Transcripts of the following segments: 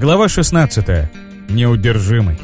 Глава 16. Неудержимый.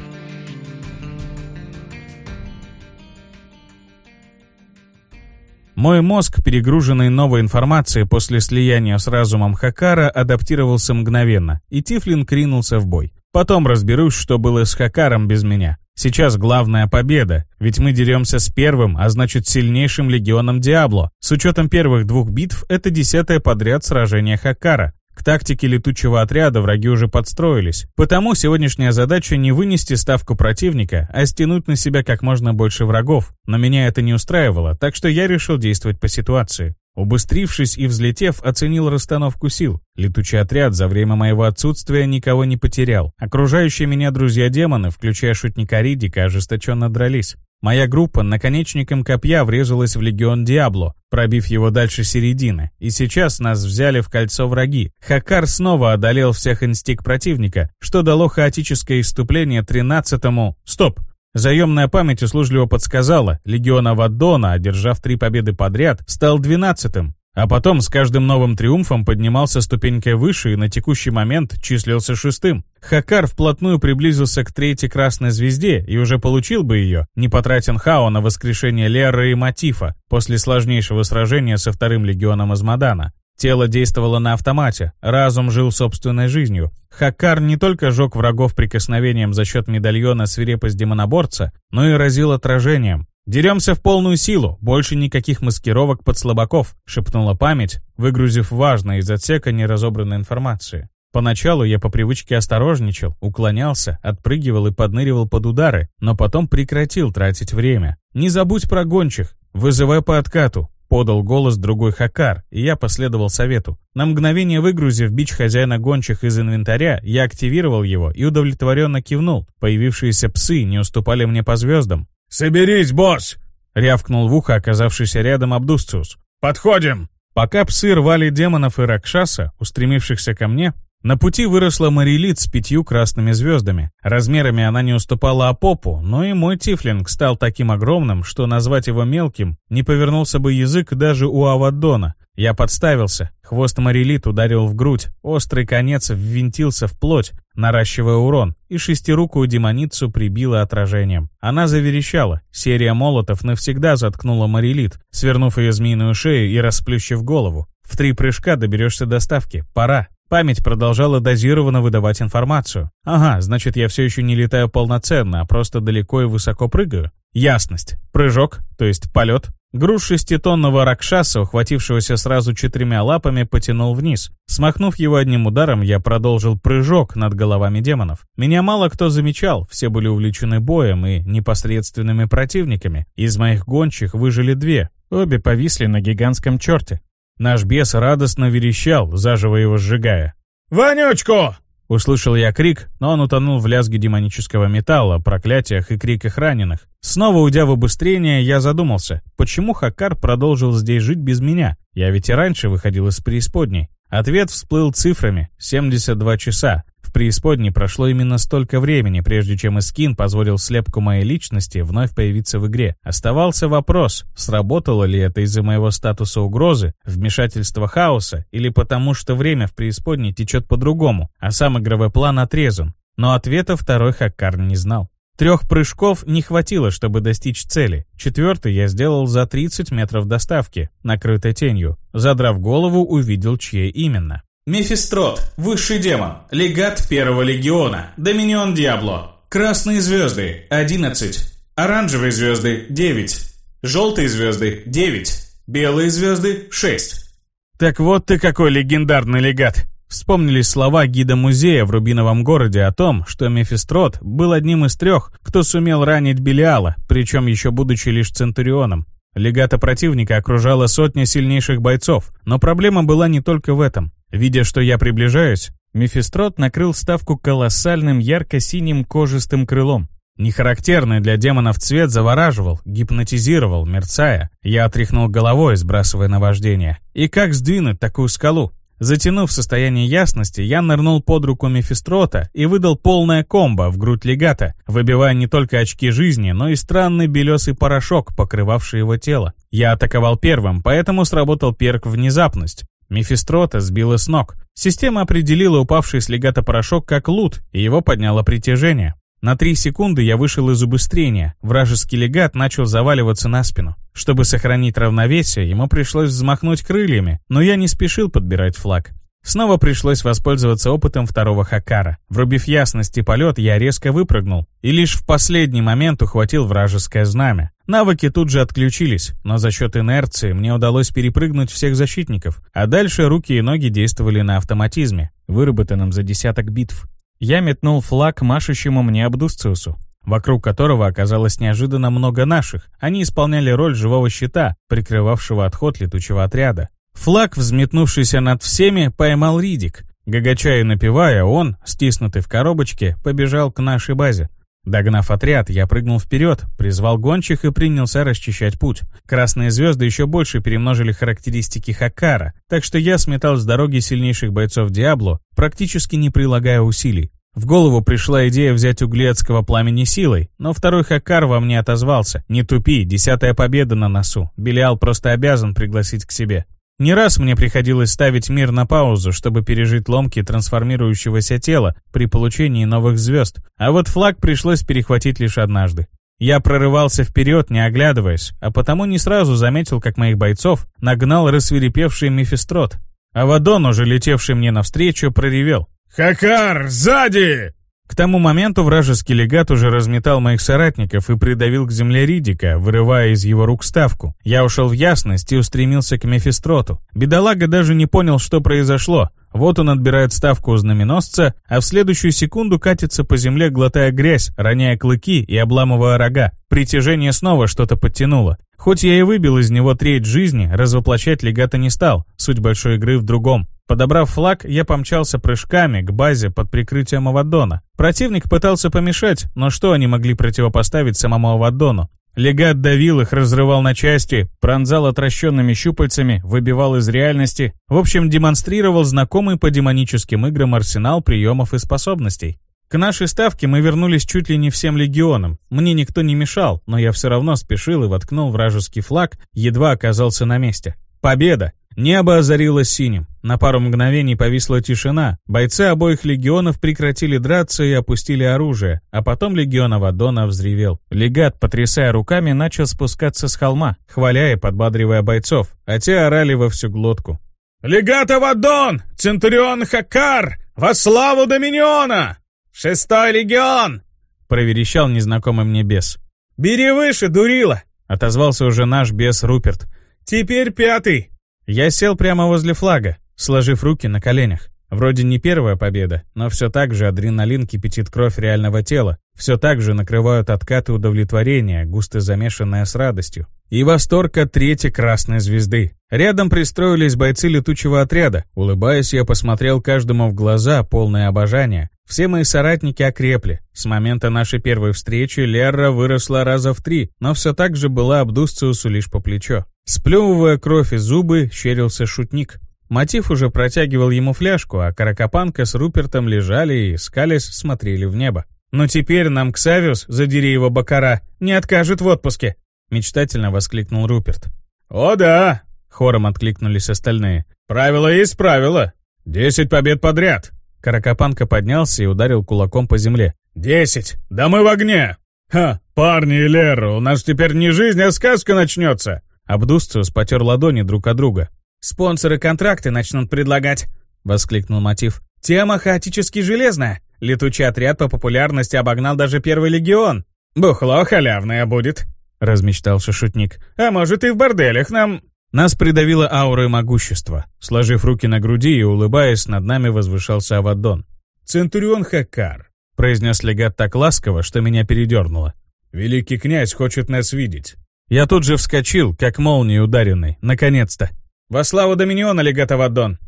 Мой мозг, перегруженный новой информацией после слияния с разумом Хакара, адаптировался мгновенно, и Тифлин кринулся в бой. Потом разберусь, что было с Хакаром без меня. Сейчас главная победа, ведь мы деремся с первым, а значит сильнейшим легионом Диабло. С учетом первых двух битв, это десятое подряд сражение Хакара. К тактике летучего отряда враги уже подстроились. Потому сегодняшняя задача не вынести ставку противника, а стянуть на себя как можно больше врагов. Но меня это не устраивало, так что я решил действовать по ситуации. Убыстрившись и взлетев, оценил расстановку сил. Летучий отряд за время моего отсутствия никого не потерял. Окружающие меня друзья-демоны, включая шутника Ридика, ожесточенно дрались. Моя группа наконечником копья врезалась в легион Диабло, пробив его дальше середины, и сейчас нас взяли в кольцо враги. Хакар снова одолел всех инстик противника, что дало хаотическое иступление 13-му... Стоп! Заемная память услужливо подсказала, легион Авадона, одержав три победы подряд, стал 12-м, а потом с каждым новым триумфом поднимался ступенькой выше и на текущий момент числился шестым. Хакар вплотную приблизился к третьей красной звезде и уже получил бы ее, не потратен Хао на воскрешение Леры и Матифа после сложнейшего сражения со вторым легионом Азмадана. Тело действовало на автомате, разум жил собственной жизнью. Хакар не только жег врагов прикосновением за счет медальона свирепость демоноборца, но и разил отражением. «Деремся в полную силу, больше никаких маскировок под слабаков», — шепнула память, выгрузив важное из отсека неразобранной информации. Поначалу я по привычке осторожничал, уклонялся, отпрыгивал и подныривал под удары, но потом прекратил тратить время. «Не забудь про гончих, вызывай по откату», — подал голос другой Хакар, и я последовал совету. На мгновение выгрузив бич хозяина гончих из инвентаря, я активировал его и удовлетворенно кивнул. Появившиеся псы не уступали мне по звездам. «Соберись, босс!» — рявкнул в ухо оказавшийся рядом Абдусциус. «Подходим!» Пока псы рвали демонов и Ракшаса, устремившихся ко мне, на пути выросла Марилит с пятью красными звездами. Размерами она не уступала Апопу, но и мой тифлинг стал таким огромным, что назвать его мелким не повернулся бы язык даже у Аваддона. Я подставился, хвост Марилит ударил в грудь, острый конец ввинтился в плоть, наращивая урон, и шестирукую демоницу прибило отражением. Она заверещала, серия молотов навсегда заткнула Марилит, свернув ее змеиную шею и расплющив голову. В три прыжка доберешься до ставки, пора. Память продолжала дозированно выдавать информацию. Ага, значит, я все еще не летаю полноценно, а просто далеко и высоко прыгаю. Ясность. Прыжок, то есть полет. Груз шеститонного ракшаса, ухватившегося сразу четырьмя лапами, потянул вниз. Смахнув его одним ударом, я продолжил прыжок над головами демонов. Меня мало кто замечал, все были увлечены боем и непосредственными противниками. Из моих гончих выжили две, обе повисли на гигантском черте. Наш бес радостно верещал, заживо его сжигая. «Вонючку!» Услышал я крик, но он утонул в лязге демонического металла, проклятиях и криках раненых. Снова уйдя в обыстрение, я задумался, почему Хакар продолжил здесь жить без меня? Я ведь и раньше выходил из преисподней. Ответ всплыл цифрами — 72 часа. Преисподней прошло именно столько времени, прежде чем Искин позволил слепку моей личности вновь появиться в игре. Оставался вопрос, сработало ли это из-за моего статуса угрозы, вмешательства хаоса, или потому что время в преисподней течет по-другому, а сам игровой план отрезан. Но ответа второй Хаккар не знал. Трех прыжков не хватило, чтобы достичь цели. Четвертый я сделал за 30 метров доставки, накрытой тенью. Задрав голову, увидел, чье именно. Мефистрот, высший демон, легат первого легиона, доминион Диабло. Красные звезды – 11. Оранжевые звезды – 9. Желтые звезды – 9. Белые звезды – 6. Так вот ты какой легендарный легат. Вспомнились слова гида музея в Рубиновом городе о том, что Мефистрот был одним из трех, кто сумел ранить Белиала, причем еще будучи лишь Центурионом. Легата противника окружала сотня сильнейших бойцов, но проблема была не только в этом. Видя, что я приближаюсь, Мефистрот накрыл ставку колоссальным ярко-синим кожистым крылом. Нехарактерный для демонов цвет завораживал, гипнотизировал, мерцая. Я отряхнул головой, сбрасывая наваждение. И как сдвинуть такую скалу? Затянув состояние ясности, я нырнул под руку Мефистрота и выдал полное комбо в грудь легата, выбивая не только очки жизни, но и странный белесый порошок, покрывавший его тело. Я атаковал первым, поэтому сработал перк «Внезапность». Мефистрота сбила с ног. Система определила упавший с легата порошок как лут, и его подняло притяжение. На три секунды я вышел из убыстрения. Вражеский легат начал заваливаться на спину. Чтобы сохранить равновесие, ему пришлось взмахнуть крыльями, но я не спешил подбирать флаг. Снова пришлось воспользоваться опытом второго Хакара. Врубив ясность и полет, я резко выпрыгнул и лишь в последний момент ухватил вражеское знамя. Навыки тут же отключились, но за счет инерции мне удалось перепрыгнуть всех защитников, а дальше руки и ноги действовали на автоматизме, выработанном за десяток битв. Я метнул флаг машущему мне Абдусциусу, вокруг которого оказалось неожиданно много наших. Они исполняли роль живого щита, прикрывавшего отход летучего отряда. Флаг, взметнувшийся над всеми, поймал Ридик. Гагача и напевая, он, стиснутый в коробочке, побежал к нашей базе. Догнав отряд, я прыгнул вперед, призвал гончих и принялся расчищать путь. Красные звезды еще больше перемножили характеристики Хакара, так что я сметал с дороги сильнейших бойцов Диабло, практически не прилагая усилий. В голову пришла идея взять углецкого пламени силой, но второй Хакар во мне отозвался. «Не тупи, десятая победа на носу. Белиал просто обязан пригласить к себе». Не раз мне приходилось ставить мир на паузу, чтобы пережить ломки трансформирующегося тела при получении новых звезд, а вот флаг пришлось перехватить лишь однажды. Я прорывался вперед, не оглядываясь, а потому не сразу заметил, как моих бойцов нагнал рассверепевший Мефистрот. Авадон, уже летевший мне навстречу, проревел. «Хакар, сзади!» К тому моменту вражеский легат уже разметал моих соратников и придавил к земле Ридика, вырывая из его рук ставку. Я ушел в ясность и устремился к Мефистроту. Бедолага даже не понял, что произошло. Вот он отбирает ставку у знаменосца, а в следующую секунду катится по земле, глотая грязь, роняя клыки и обламывая рога. Притяжение снова что-то подтянуло. Хоть я и выбил из него треть жизни, развоплощать легата не стал. Суть большой игры в другом. Подобрав флаг, я помчался прыжками к базе под прикрытием Авадона. Противник пытался помешать, но что они могли противопоставить самому Авадону? Легат давил их, разрывал на части, пронзал отращенными щупальцами, выбивал из реальности. В общем, демонстрировал знакомый по демоническим играм арсенал приемов и способностей. К нашей ставке мы вернулись чуть ли не всем легионам. Мне никто не мешал, но я все равно спешил и воткнул вражеский флаг, едва оказался на месте. Победа! Небо озарилось синим. На пару мгновений повисла тишина. Бойцы обоих легионов прекратили драться и опустили оружие, а потом легион Авадона взревел. Легат, потрясая руками, начал спускаться с холма, хваля и подбадривая бойцов, а те орали во всю глотку. «Легат Авадон! Центурион Хакар! Во славу Доминиона! Шестой легион!» — проверещал незнакомый мне бес. «Бери выше, дурила!» — отозвался уже наш бес Руперт. «Теперь пятый!» Я сел прямо возле флага, сложив руки на коленях. Вроде не первая победа, но все так же адреналин кипятит кровь реального тела, все так же накрывают откаты удовлетворения, густо замешанное с радостью. И восторг от третьей красной звезды. Рядом пристроились бойцы летучего отряда. Улыбаясь, я посмотрел каждому в глаза, полное обожание. Все мои соратники окрепли. С момента нашей первой встречи Лерра выросла раза в три, но все так же была Абдусциусу лишь по плечо. Сплевывая кровь и зубы, щерился шутник. Мотив уже протягивал ему фляжку, а Каракопанка с Рупертом лежали и, скались, смотрели в небо. «Но теперь нам Ксавиус, задери его бакара, не откажет в отпуске!» Мечтательно воскликнул Руперт. «О да!» — хором откликнулись остальные. «Правило есть правило. Десять побед подряд!» Каракопанка поднялся и ударил кулаком по земле. «Десять! Да мы в огне! Ха, парни и Лера, у нас теперь не жизнь, а сказка начнется!» Абдусциус потер ладони друг от друга. «Спонсоры контракты начнут предлагать», — воскликнул Мотив. «Тема хаотически железная. Летучий отряд по популярности обогнал даже Первый Легион. Бухло халявное будет», — размечтался шутник. «А может и в борделях нам...» Нас придавило аурой могущества. Сложив руки на груди и улыбаясь, над нами возвышался Авадон. «Центурион Хакар», — произнес легат так ласково, что меня передернуло. «Великий князь хочет нас видеть». Я тут же вскочил, как молнией ударенный. Наконец-то. «Во славу Доминиона, легат Авадон!»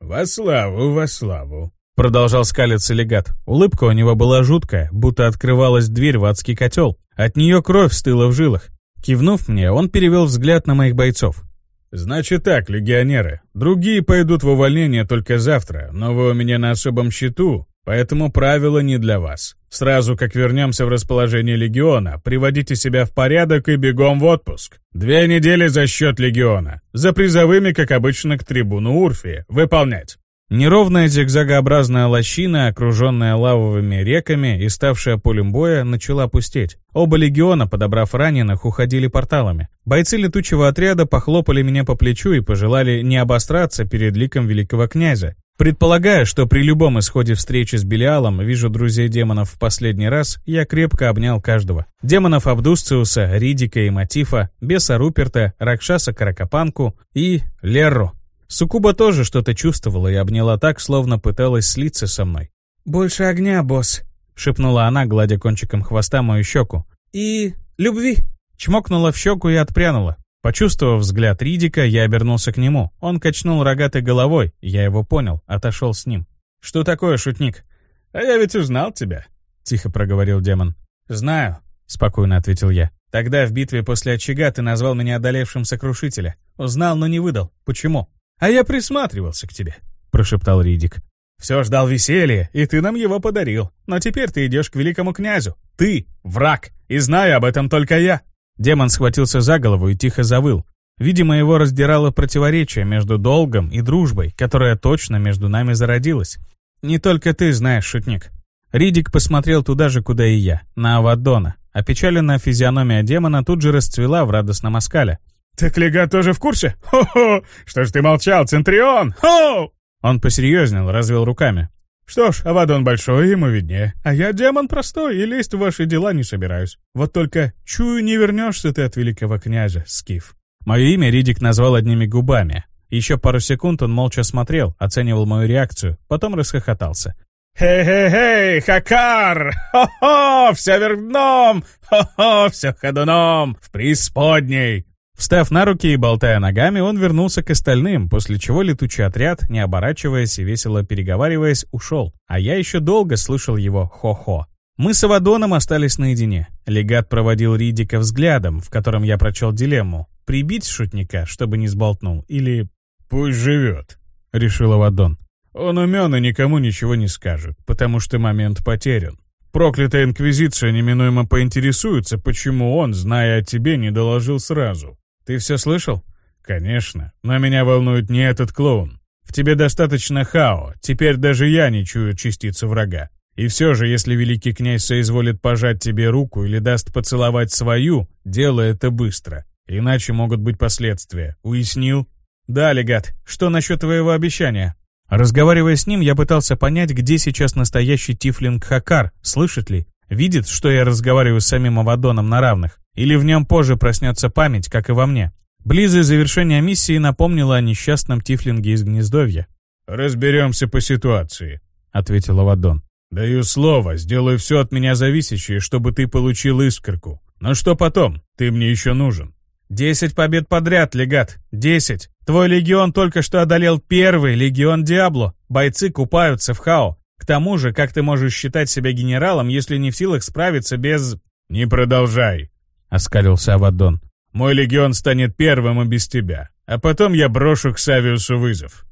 «Во славу, во славу!» Продолжал скалиться легат. Улыбка у него была жуткая, будто открывалась дверь в адский котел. От нее кровь стыла в жилах. Кивнув мне, он перевел взгляд на моих бойцов. «Значит так, легионеры. Другие пойдут в увольнение только завтра, но вы у меня на особом счету, Поэтому правило не для вас. Сразу как вернемся в расположение Легиона, приводите себя в порядок и бегом в отпуск. Две недели за счет Легиона. За призовыми, как обычно, к трибуну Урфи. Выполнять. Неровная зигзагообразная лощина, окруженная лавовыми реками и ставшая полем боя, начала пустеть. Оба легиона, подобрав раненых, уходили порталами. Бойцы летучего отряда похлопали меня по плечу и пожелали не обостраться перед ликом великого князя. Предполагая, что при любом исходе встречи с Белиалом вижу друзей демонов в последний раз, я крепко обнял каждого. Демонов Абдусциуса, Ридика и Матифа, Беса Руперта, Ракшаса Каракапанку и Лерру. Сукуба тоже что-то чувствовала и обняла так, словно пыталась слиться со мной. «Больше огня, босс», — шепнула она, гладя кончиком хвоста мою щеку. «И... любви». Чмокнула в щеку и отпрянула. Почувствовав взгляд Ридика, я обернулся к нему. Он качнул рогатой головой, я его понял, отошел с ним. «Что такое, шутник?» «А я ведь узнал тебя», — тихо проговорил демон. «Знаю», — спокойно ответил я. «Тогда в битве после очага ты назвал меня одолевшим сокрушителя. Узнал, но не выдал. Почему?» «А я присматривался к тебе», — прошептал Ридик. «Все ждал веселья, и ты нам его подарил. Но теперь ты идешь к великому князю. Ты — враг, и знаю об этом только я». Демон схватился за голову и тихо завыл. Видимо, его раздирало противоречие между долгом и дружбой, которая точно между нами зародилась. «Не только ты знаешь, шутник». Ридик посмотрел туда же, куда и я, на Авадона. Опечаленная физиономия демона тут же расцвела в радостном оскале. «Так легат тоже в курсе? Хо-хо! Что ж ты молчал, Центрион? Хо!» Он посерьезнел, развел руками. «Что ж, Авадон большой, ему виднее. А я демон простой и лезть в ваши дела не собираюсь. Вот только, чую, не вернешься ты от великого князя, Скиф». Мое имя Ридик назвал одними губами. Еще пару секунд он молча смотрел, оценивал мою реакцию, потом расхохотался. «Хей-хей-хей, Хакар! Хо-хо, все вверх дном! Хо-хо, все ходуном! В преисподней! Встав на руки и болтая ногами, он вернулся к остальным, после чего летучий отряд, не оборачиваясь и весело переговариваясь, ушел. А я еще долго слышал его «хо-хо». Мы с Авадоном остались наедине. Легат проводил Ридика взглядом, в котором я прочел дилемму. Прибить шутника, чтобы не сболтнул, или... «Пусть живет», — решил Авадон. «Он умен и никому ничего не скажет, потому что момент потерян. Проклятая Инквизиция неминуемо поинтересуется, почему он, зная о тебе, не доложил сразу. Ты все слышал? Конечно, но меня волнует не этот клоун. В тебе достаточно хао, теперь даже я не чую частицу врага. И все же, если великий князь соизволит пожать тебе руку или даст поцеловать свою, делай это быстро. Иначе могут быть последствия. Уяснил? Да, легат. Что насчет твоего обещания? Разговаривая с ним, я пытался понять, где сейчас настоящий Тифлинг Хакар, слышит ли, видит, что я разговариваю с самим Авадоном на равных. Или в нем позже проснется память, как и во мне. Близое завершение миссии напомнило о несчастном Тифлинге из Гнездовья. «Разберемся по ситуации», — ответил Авадон. «Даю слово, сделаю все от меня зависящее, чтобы ты получил искорку. Но что потом? Ты мне еще нужен». «Десять побед подряд, легат. Десять. Твой легион только что одолел первый легион Диабло. Бойцы купаются в хао. К тому же, как ты можешь считать себя генералом, если не в силах справиться без...» «Не продолжай», — оскалился Авадон. «Мой легион станет первым и без тебя, а потом я брошу к Савиусу вызов».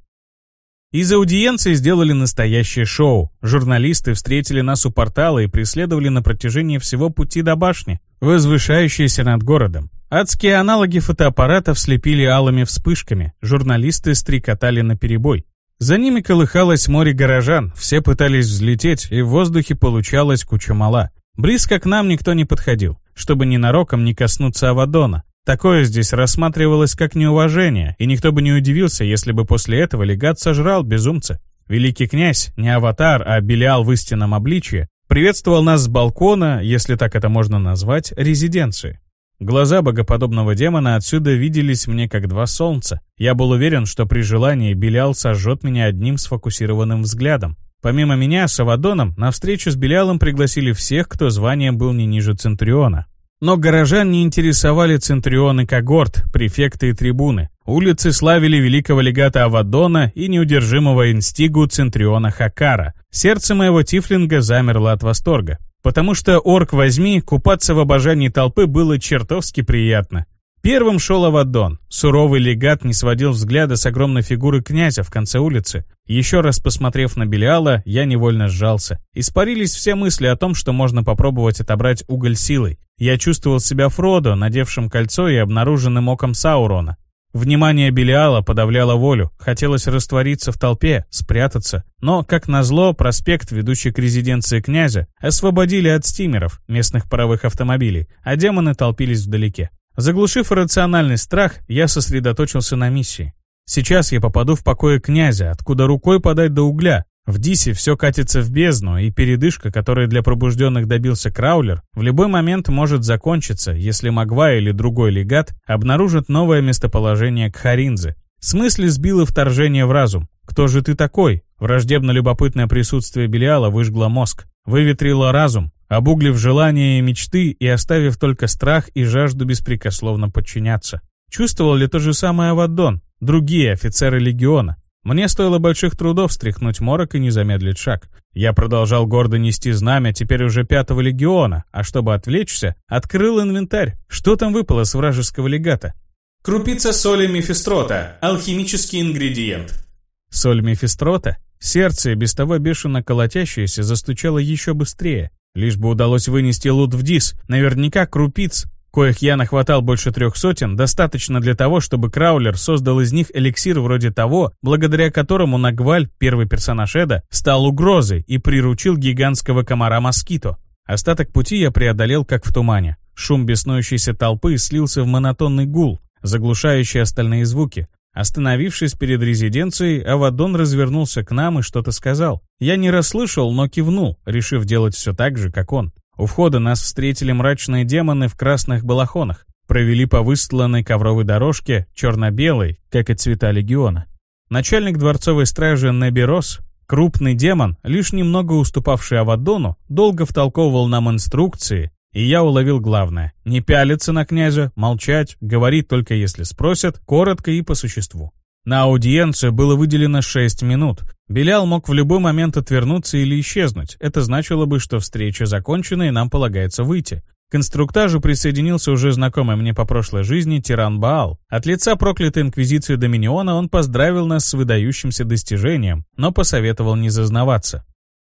Из аудиенции сделали настоящее шоу. Журналисты встретили нас у портала и преследовали на протяжении всего пути до башни, возвышающейся над городом. Адские аналоги фотоаппаратов слепили алыми вспышками, журналисты стрекотали на перебой. За ними колыхалось море горожан, все пытались взлететь, и в воздухе получалась куча мала. Близко к нам никто не подходил, чтобы ненароком не коснуться Авадона. Такое здесь рассматривалось как неуважение, и никто бы не удивился, если бы после этого легат сожрал безумца. Великий князь, не аватар, а Белиал в истинном обличье, приветствовал нас с балкона, если так это можно назвать, резиденции. Глаза богоподобного демона отсюда виделись мне как два солнца. Я был уверен, что при желании Белиал сожжет меня одним сфокусированным взглядом. Помимо меня, с Авадоном, на встречу с Белялом пригласили всех, кто званием был не ниже Центуриона. Но горожан не интересовали Центурионы когорт, префекты и трибуны. Улицы славили великого легата Авадона и неудержимого инстигу Центуриона Хакара. Сердце моего тифлинга замерло от восторга. Потому что, орк возьми, купаться в обожании толпы было чертовски приятно. Первым шел Авадон. Суровый легат не сводил взгляда с огромной фигуры князя в конце улицы. Еще раз посмотрев на Белиала, я невольно сжался. Испарились все мысли о том, что можно попробовать отобрать уголь силой. Я чувствовал себя Фродо, надевшим кольцо и обнаруженным оком Саурона. Внимание Белиала подавляло волю, хотелось раствориться в толпе, спрятаться. Но, как назло, проспект, ведущий к резиденции князя, освободили от стимеров, местных паровых автомобилей, а демоны толпились вдалеке. Заглушив рациональный страх, я сосредоточился на миссии. Сейчас я попаду в покое князя, откуда рукой подать до угля. В Дисе все катится в бездну, и передышка, которой для пробужденных добился Краулер, в любой момент может закончиться, если Магва или другой легат обнаружат новое местоположение Кхаринзы. Смысле сбило вторжение в разум. Кто же ты такой? Враждебно-любопытное присутствие Белиала выжгло мозг, выветрило разум, обуглив желания и мечты и оставив только страх и жажду беспрекословно подчиняться. Чувствовал ли то же самое Аваддон, другие офицеры легиона? Мне стоило больших трудов стряхнуть морок и не замедлить шаг. Я продолжал гордо нести знамя теперь уже пятого легиона, а чтобы отвлечься, открыл инвентарь. Что там выпало с вражеского легата? Крупица соли мефистрота, алхимический ингредиент. Соль мефистрота? Сердце, без того бешено колотящееся, застучало еще быстрее. Лишь бы удалось вынести лут в дис, наверняка крупиц, коих я нахватал больше трех сотен, достаточно для того, чтобы Краулер создал из них эликсир вроде того, благодаря которому Нагваль, первый персонаж Эда, стал угрозой и приручил гигантского комара Москито. Остаток пути я преодолел как в тумане. Шум беснующейся толпы слился в монотонный гул, заглушающий остальные звуки. Остановившись перед резиденцией, Авадон развернулся к нам и что-то сказал. Я не расслышал, но кивнул, решив делать все так же, как он. У входа нас встретили мрачные демоны в красных балахонах. Провели по выстланной ковровой дорожке, черно-белой, как и цвета легиона. Начальник дворцовой стражи Неберос, крупный демон, лишь немного уступавший Авадону, долго втолковывал нам инструкции, и я уловил главное — не пялиться на князя, молчать, говорить только если спросят, коротко и по существу. На аудиенцию было выделено 6 минут. Белял мог в любой момент отвернуться или исчезнуть. Это значило бы, что встреча закончена и нам полагается выйти. К инструктажу присоединился уже знакомый мне по прошлой жизни тиран Баал. От лица проклятой инквизиции Доминиона он поздравил нас с выдающимся достижением, но посоветовал не зазнаваться.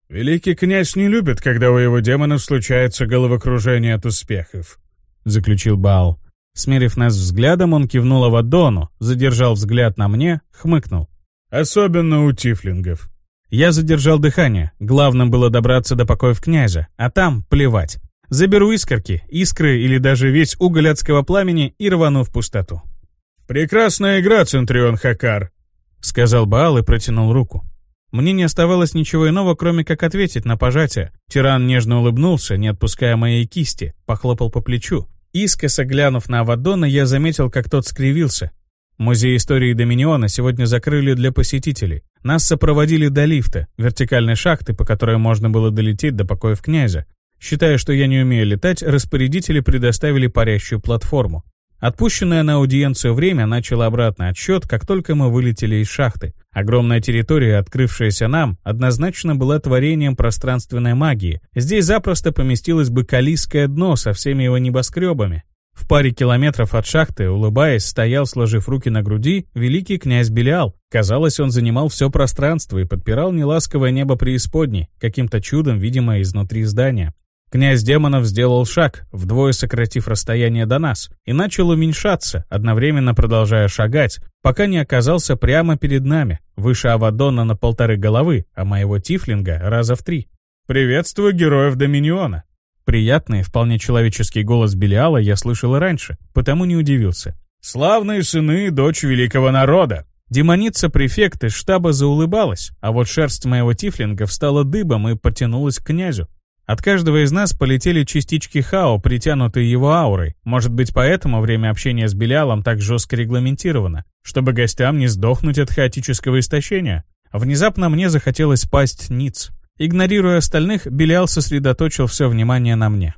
«Великий князь не любит, когда у его демонов случается головокружение от успехов», — заключил Баал. Смерив нас взглядом, он кивнул Авадону, задержал взгляд на мне, хмыкнул. «Особенно у тифлингов». Я задержал дыхание. Главным было добраться до покоев князя, а там плевать. Заберу искорки, искры или даже весь уголь адского пламени и рвану в пустоту. «Прекрасная игра, Центрион Хакар», — сказал Баал и протянул руку. Мне не оставалось ничего иного, кроме как ответить на пожатие. Тиран нежно улыбнулся, не отпуская моей кисти, похлопал по плечу. Искоса глянув на Авадона, я заметил, как тот скривился. Музей истории Доминиона сегодня закрыли для посетителей. Нас сопроводили до лифта, вертикальной шахты, по которой можно было долететь до покоев князя. Считая, что я не умею летать, распорядители предоставили парящую платформу. Отпущенное на аудиенцию время начало обратный отсчет, как только мы вылетели из шахты. Огромная территория, открывшаяся нам, однозначно была творением пространственной магии. Здесь запросто поместилось бы Калийское дно со всеми его небоскребами. В паре километров от шахты, улыбаясь, стоял, сложив руки на груди, великий князь Белиал. Казалось, он занимал все пространство и подпирал неласковое небо преисподней, каким-то чудом, видимо, изнутри здания. Князь демонов сделал шаг, вдвое сократив расстояние до нас, и начал уменьшаться, одновременно продолжая шагать, пока не оказался прямо перед нами, выше Авадона на полторы головы, а моего Тифлинга раза в три. «Приветствую героев Доминиона!» Приятный, вполне человеческий голос Белиала я слышал и раньше, потому не удивился. «Славные сыны и дочь великого народа!» Демоница-префект из штаба заулыбалась, а вот шерсть моего Тифлинга встала дыбом и потянулась к князю. От каждого из нас полетели частички Хао, притянутые его аурой. Может быть, поэтому время общения с Белялом так жестко регламентировано, чтобы гостям не сдохнуть от хаотического истощения. Внезапно мне захотелось пасть ниц. Игнорируя остальных, Белял сосредоточил все внимание на мне.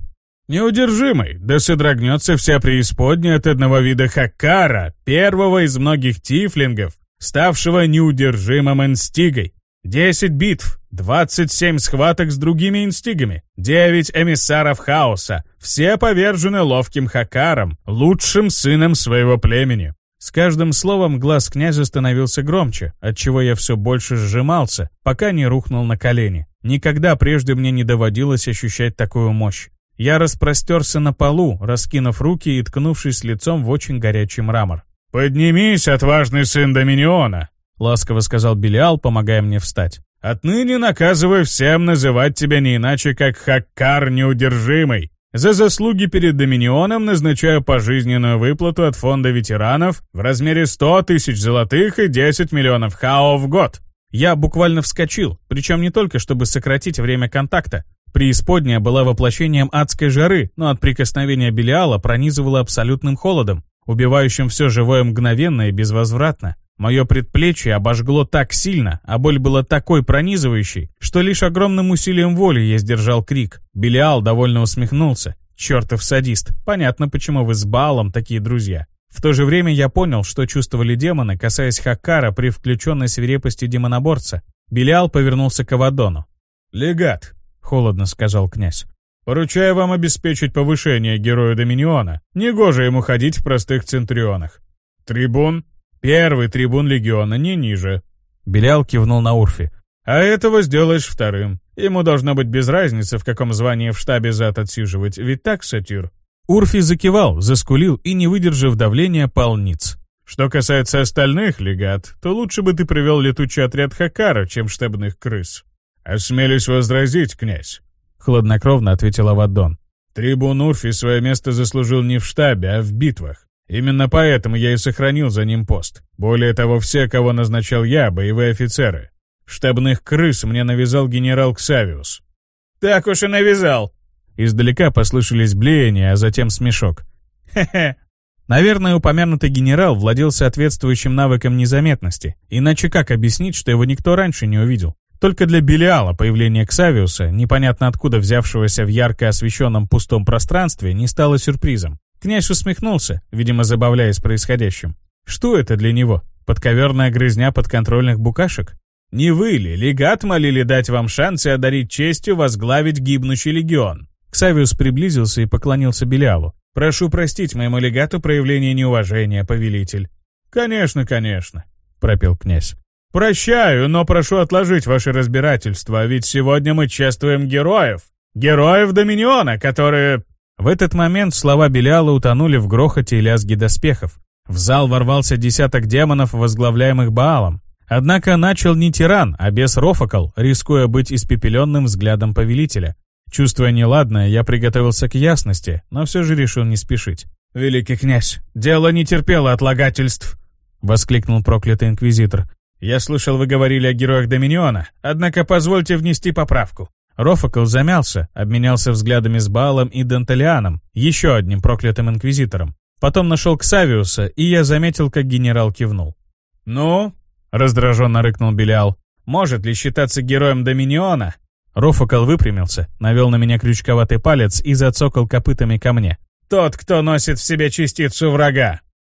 «Неудержимый, да содрогнется вся преисподняя от одного вида Хакара, первого из многих тифлингов, ставшего неудержимым инстигой. Десять битв, 27 схваток с другими инстигами, 9 эмиссаров хаоса, Все повержены ловким Хакаром, лучшим сыном своего племени. С каждым словом глаз князя становился громче, отчего я все больше сжимался, пока не рухнул на колени. Никогда прежде мне не доводилось ощущать такую мощь. Я распростерся на полу, раскинув руки и ткнувшись лицом в очень горячий мрамор. «Поднимись, отважный сын Доминиона!» — ласково сказал Белиал, помогая мне встать. «Отныне наказываю всем называть тебя не иначе, как Хаккар Неудержимый. За заслуги перед Доминионом назначаю пожизненную выплату от фонда ветеранов в размере 100 тысяч золотых и 10 миллионов хао в год». Я буквально вскочил, причем не только чтобы сократить время контакта, Преисподняя была воплощением адской жары, но от прикосновения Белиала пронизывала абсолютным холодом, убивающим все живое мгновенно и безвозвратно. Мое предплечье обожгло так сильно, а боль была такой пронизывающей, что лишь огромным усилием воли я сдержал крик. Белиал довольно усмехнулся. Чертов садист. Понятно, почему вы с Баалом такие друзья. В то же время я понял, что чувствовали демоны, касаясь Хаккара при включенной свирепости демоноборца. Белиал повернулся к Авадону. «Легат, — холодно сказал князь. «Поручаю вам обеспечить повышение герою Доминиона. Негоже ему ходить в простых центрионах. Трибун? Первый трибун легиона, не ниже». Белял кивнул на Урфи. «А этого сделаешь вторым. Ему должно быть без разницы, в каком звании в штабе зад отсиживать, ведь так, сатир?» Урфи закивал, заскулил и, не выдержав давления, пал ниц. «Что касается остальных, легат, то лучше бы ты привел летучий отряд Хакара, чем штабных крыс». «Осмелюсь возразить, князь», — хладнокровно ответил Авадон. «Трибун Урфи свое место заслужил не в штабе, а в битвах. Именно поэтому я и сохранил за ним пост. Более того, все, кого назначал я, боевые офицеры. Штабных крыс мне навязал генерал Ксавиус». «Так уж и навязал!» Издалека послышались блеяния, а затем смешок. «Хе-хе!» Наверное, упомянутый генерал владел соответствующим навыком незаметности, иначе как объяснить, что его никто раньше не увидел? Только для Белиала появление Ксавиуса, непонятно откуда взявшегося в ярко освещенном пустом пространстве, не стало сюрпризом. Князь усмехнулся, видимо, забавляясь происходящим. Что это для него? Подковерная грызня подконтрольных букашек? Не вы ли, легат молили дать вам шанс и одарить честью возглавить гибнущий легион? Ксавиус приблизился и поклонился Белиалу. «Прошу простить моему легату проявление неуважения, повелитель». «Конечно, конечно», — пропел князь. «Прощаю, но прошу отложить ваше разбирательство, ведь сегодня мы чествуем героев. Героев Доминиона, которые...» В этот момент слова Белиала утонули в грохоте и лязге доспехов. В зал ворвался десяток демонов, возглавляемых Баалом. Однако начал не тиран, а бес Рофакал, рискуя быть испепеленным взглядом повелителя. Чувствуя неладное, я приготовился к ясности, но все же решил не спешить. «Великий князь, дело не терпело отлагательств!» — воскликнул проклятый инквизитор. «Я слышал, вы говорили о героях Доминиона, однако позвольте внести поправку». Рофакл замялся, обменялся взглядами с Баалом и Данталианом, еще одним проклятым инквизитором. Потом нашел Ксавиуса, и я заметил, как генерал кивнул. «Ну?» — раздраженно рыкнул Белиал. «Может ли считаться героем Доминиона?» Рофакл выпрямился, навел на меня крючковатый палец и зацокал копытами ко мне. «Тот, кто носит в себе частицу врага!»